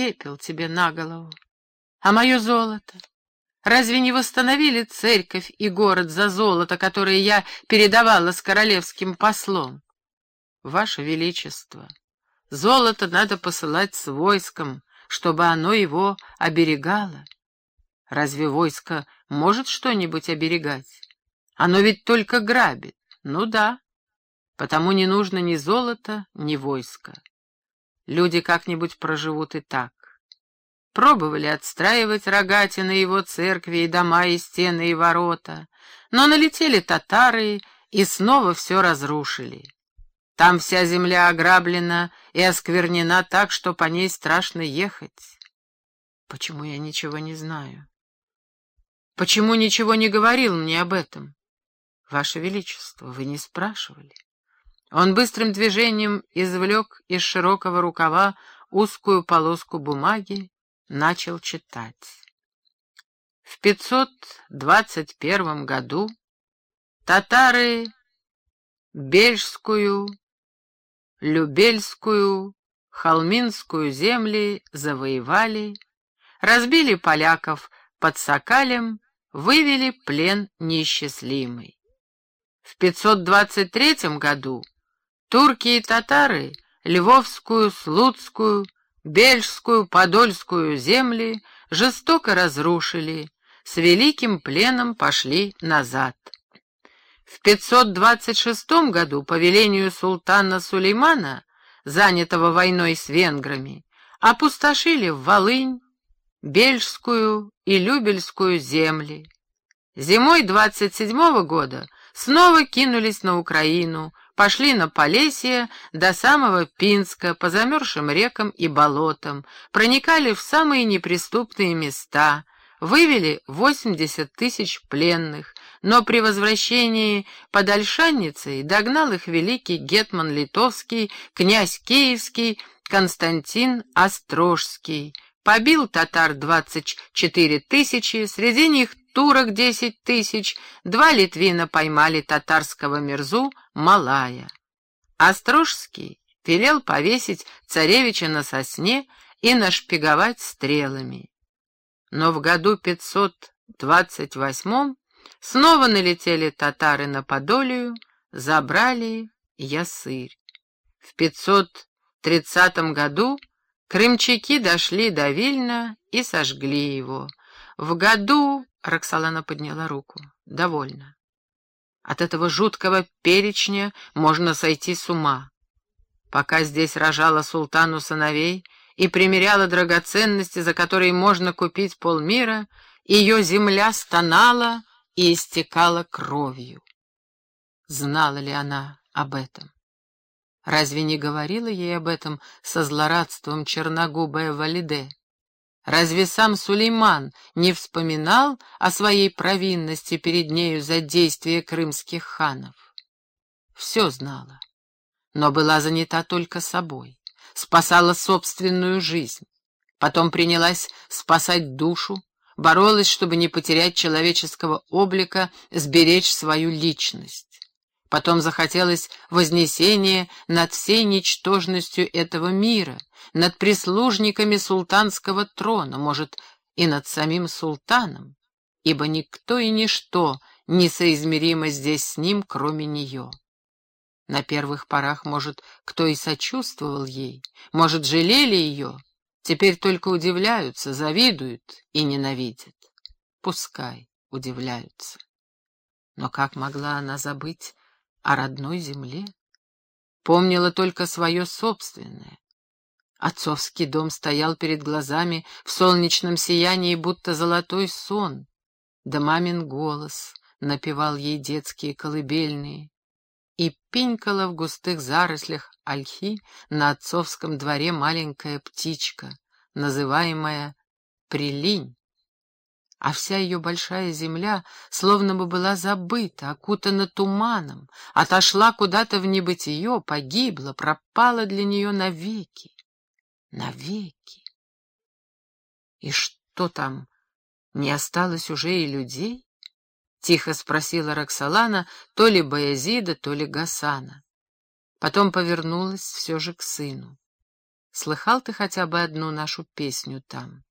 пепел тебе на голову. А мое золото? Разве не восстановили церковь и город за золото, которое я передавала с королевским послом? Ваше Величество, золото надо посылать с войском, чтобы оно его оберегало. Разве войско может что-нибудь оберегать? Оно ведь только грабит. Ну да, потому не нужно ни золота, ни войска. Люди как-нибудь проживут и так. Пробовали отстраивать рогатины его церкви и дома, и стены, и ворота, но налетели татары и снова все разрушили. Там вся земля ограблена и осквернена так, что по ней страшно ехать. Почему я ничего не знаю? Почему ничего не говорил мне об этом? Ваше Величество, вы не спрашивали. Он быстрым движением извлек из широкого рукава узкую полоску бумаги, начал читать. В 521 году татары Бельжскую, Любельскую, Холминскую земли завоевали, разбили поляков под Сокалем, вывели плен неисчислимый. В 523 году турки и татары Львовскую, Слуцкую, Бельжскую, Подольскую земли жестоко разрушили, с великим пленом пошли назад. В 526 году по велению султана Сулеймана, занятого войной с венграми, опустошили в Волынь, Бельжскую и Любельскую земли. Зимой 27 года снова кинулись на Украину, пошли на Полесье до самого Пинска, по замерзшим рекам и болотам, проникали в самые неприступные места, вывели 80 тысяч пленных, но при возвращении под Ольшанницей догнал их великий гетман литовский, князь киевский, Константин Острожский, побил татар 24 тысячи, среди них турок десять тысяч, два литвина поймали татарского мерзу Малая. Острожский велел повесить царевича на сосне и нашпиговать стрелами. Но в году 528 снова налетели татары на Подолию, забрали Ясырь. В 530 году крымчаки дошли до Вильна и сожгли его. В году Роксолана подняла руку. «Довольно. От этого жуткого перечня можно сойти с ума. Пока здесь рожала султану сыновей и примеряла драгоценности, за которые можно купить полмира, ее земля стонала и истекала кровью. Знала ли она об этом? Разве не говорила ей об этом со злорадством черногубая Валиде? Разве сам Сулейман не вспоминал о своей провинности перед нею за действия крымских ханов? Все знала, но была занята только собой, спасала собственную жизнь. Потом принялась спасать душу, боролась, чтобы не потерять человеческого облика, сберечь свою личность. Потом захотелось вознесения над всей ничтожностью этого мира, над прислужниками султанского трона, может, и над самим султаном, ибо никто и ничто несоизмеримо здесь с ним, кроме нее. На первых порах, может, кто и сочувствовал ей, может, жалели ее, теперь только удивляются, завидуют и ненавидят. Пускай удивляются. Но как могла она забыть о родной земле. Помнила только свое собственное. Отцовский дом стоял перед глазами в солнечном сиянии, будто золотой сон. Да мамин голос напевал ей детские колыбельные. И пенькала в густых зарослях ольхи на отцовском дворе маленькая птичка, называемая Прилинь а вся ее большая земля словно бы была забыта, окутана туманом, отошла куда-то в небытие, погибла, пропала для нее навеки, навеки. И что там, не осталось уже и людей? — тихо спросила Роксолана, то ли Баязида, то ли Гасана. Потом повернулась все же к сыну. Слыхал ты хотя бы одну нашу песню там?